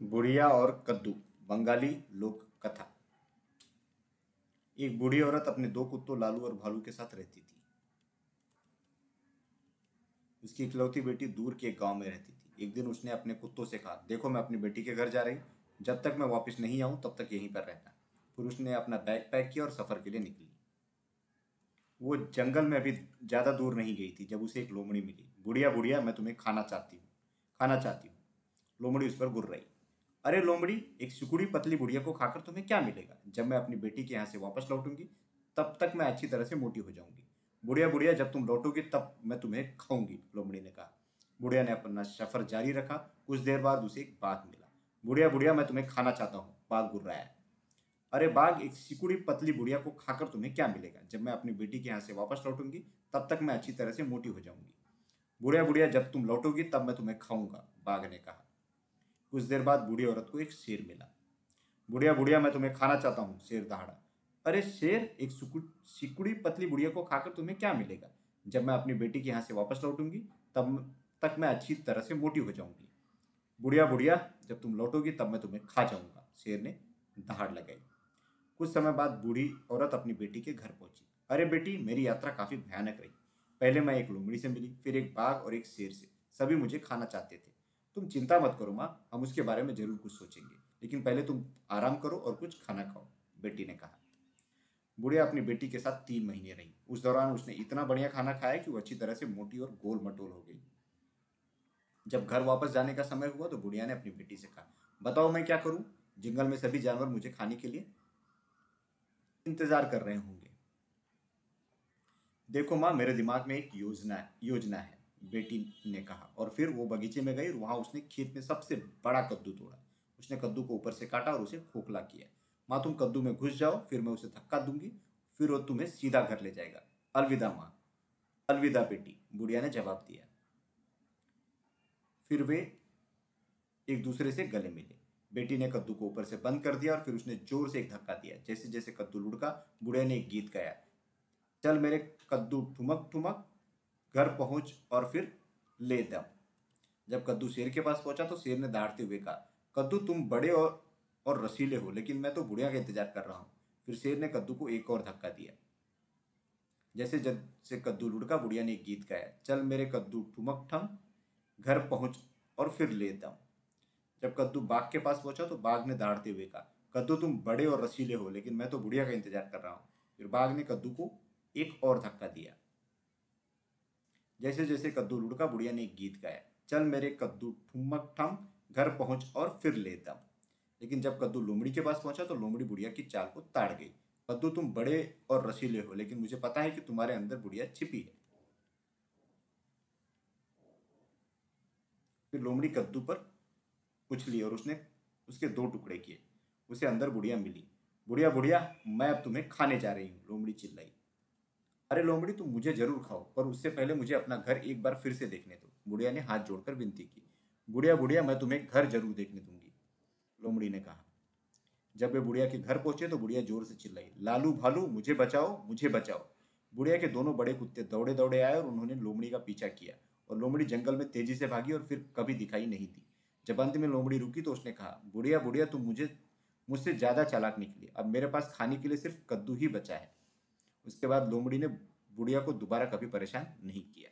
बुढ़िया और कद्दू, बंगाली लोक कथा एक बूढ़ी औरत अपने दो कुत्तों लालू और भालू के साथ रहती थी। उसकी इकलौती बेटी दूर के एक गाँव में रहती थी। एक दिन उसने अपने कुत्तों से कहा, देखो, मैं अपनी बेटी के घर जा रही जब तक मैं वापस नहीं आऊँ, तब तक यहीं पर रहना। फिर उसने अपना बैग पैक किया और सफ़र के लिए निकली। वो जंगल में अभी ज़्यादा दूर नहीं गई थी, जब उसे एक लोमड़ी मिली। बुढ़िया बुढ़िया, मैं तुम्हें खाना चाहती हूँ, खाना चाहती हूँ। लोमड़ी उस पर गुर रही। अरे लोमड़ी, एक सुकुड़ी पतली बुढ़िया को खाकर तुम्हें क्या मिलेगा? जब मैं अपनी बेटी के यहाँ से वापस लौटूँगी, तब तक मैं अच्छी तरह से मोटी हो जाऊँगी। बुढ़िया बुढ़िया, जब तुम लौटोगी, तब मैं तुम्हें खाऊँगी, लोमड़ी ने कहा। बुढ़िया ने अपना सफ़र जारी रखा। कुछ देर बाद उसे एक बाघ मिला। बुढ़िया बुढ़िया, मैं तुम्हें खाना चाहता हूँ, बाघ गुर्रा है अरे बाघ, एक सिकुड़ी पतली बुढ़िया को खाकर तुम्हें क्या मिलेगा? जब मैं अपनी बेटी के यहाँ से वापस लौटूँगी, तब तक मैं अच्छी तरह से मोटी हो जाऊँगी। बुढ़िया बुढ़िया, जब तुम लौटोगी, तब मैं तुम्हें खाऊँगा, बाघ ने कहा। कुछ देर बाद बूढ़ी औरत को एक शेर मिला। बुढ़िया बुढ़िया, मैं तुम्हें खाना चाहता हूँ, शेर दहाड़ा। अरे शेर, एक सिकुड़ी पतली बुढ़िया को खाकर तुम्हें क्या मिलेगा? जब मैं अपनी बेटी के यहाँ से वापस लौटूँगी, तब तक मैं अच्छी तरह से मोटी हो जाऊँगी। बुढ़िया बुढ़िया, जब तुम लौटोगी, तब मैं तुम्हें खा जाऊँगा, शेर ने दहाड़ लगाई। कुछ समय बाद बूढ़ी औरत अपनी बेटी के घर पहुँची। अरे बेटी, मेरी यात्रा काफ़ी भयानक रही। पहले मैं एक लोमड़ी से मिली, फिर एक बाघ और एक शेर से। सभी मुझे खाना चाहते थे। तुम चिंता मत करो माँ, हम उसके बारे में ज़रूर कुछ सोचेंगे। लेकिन पहले तुम आराम करो और कुछ खाना खाओ, बेटी ने कहा। बुढ़िया अपनी बेटी के साथ तीन महीने रही। उस दौरान उसने इतना बढ़िया खाना खाया कि वो अच्छी तरह से मोटी और गोल मटोल हो गई। जब घर वापस जाने का समय हुआ तो बुढ़िया ने अपनी बेटी से कहा, बताओ मैं क्या करूँ? जंगल में सभी जानवर मुझे खाने के लिए इंतज़ार कर रहे होंगे। देखो माँ, मेरे दिमाग में एक योजना योजना है। बेटी ने कहा। और फिर वो बगीचे में गई और वहाँ उसने खेत में सबसे बड़ा कद्दू तोड़ा। उसने कद्दू को ऊपर से काटा और उसे खोखला किया। माँ, तुम कद्दू में घुस जाओ, फिर मैं उसे धक्का दूँगी, फिर वो तुम्हें सीधा घर ले जाएगा। अलविदा माँ। अलविदा बेटी। बुढ़िया ने जवाब दिया। फिर वे एक दूसरे से गले मिले। बेटी ने कद्दू को ऊपर से बंद कर दिया और फिर उसने ज़ोर से एक धक्का दिया। जैसे जैसे कद्दू लुढ़का, बुढ़िया ने एक गीत गाया। चल मेरे कद्दू ठुमक ठुमक घर पहुँच और फिर ले दम। जब कद्दू शेर के पास पहुँचा तो शेर ने दहाड़ते हुए कहा, कद्दू, तुम बड़े और और रसीले हो, लेकिन मैं तो बुढ़िया का इंतज़ार कर रहा हूँ। फिर शेर ने कद्दू को एक और धक्का दिया। जैसे जब से कद्दू लुढ़का, बुढ़िया ने एक गीत गाया, चल मेरे कद्दू, ठुमक ठम, घर पहुँच और फिर ले दम। जब कद्दू बाघ के पास पहुँचा तो बाघ ने दहाड़ते हुए कहा, कद्दू, तुम बड़े और रसीले हो, लेकिन मैं तो बुढ़िया का इंतज़ार कर रहा हूँ। फिर बाघ ने कद्दू को एक और धक्का दिया। जैसे जैसे कद्दू लुढ़का, बुढ़िया ने एक गीत गाया, चल मेरे कद्दू ठुमक ठम, घर पहुँच और फिर ले दम। लेकिन जब कद्दू लोमड़ी के पास पहुँचा तो लोमड़ी बुढ़िया की चाल को ताड़ गई। कद्दू, तुम बड़े और रसीले हो, लेकिन मुझे पता है कि तुम्हारे अंदर बुढ़िया छिपी है। फिर लोमड़ी कद्दू पर उछली और उसने उसके दो टुकड़े किए। उसे अंदर बुढ़िया मिली। बुढ़िया बुढ़िया, मैं अब तुम्हें खाने जा रही हूँ। लोमड़ी चिल्लाई। अरे लोमड़ी, तुम मुझे ज़रूर खाओ, पर उससे पहले मुझे अपना घर एक बार फिर से देखने दो। बुढ़िया ने हाथ जोड़कर विनती की। बुढ़िया बुढ़िया, मैं तुम्हें घर ज़रूर देखने दूँगी, लोमड़ी ने कहा। जब वे बुढ़िया के घर पहुँचे तो बुढ़िया ज़ोर से चिल्लाई, लालू भालू, मुझे बचाओ मुझे बचाओ। बुढ़िया के दोनों बड़े कुत्ते दौड़े दौड़े आए और उन्होंने लोमड़ी का पीछा किया और लोमड़ी जंगल में तेज़ी से भागी और फिर कभी दिखाई नहीं दी। जब अंत में लोमड़ी रुकी तो उसने कहा, बुढ़िया बुढ़िया, तुम मुझे, मुझसे ज़्यादा चालाक निकली। अब मेरे पास खाने के लिए सिर्फ़ कद्दू ही बचा है। उसके बाद लोमड़ी ने बुढ़िया को दोबारा कभी परेशान नहीं किया।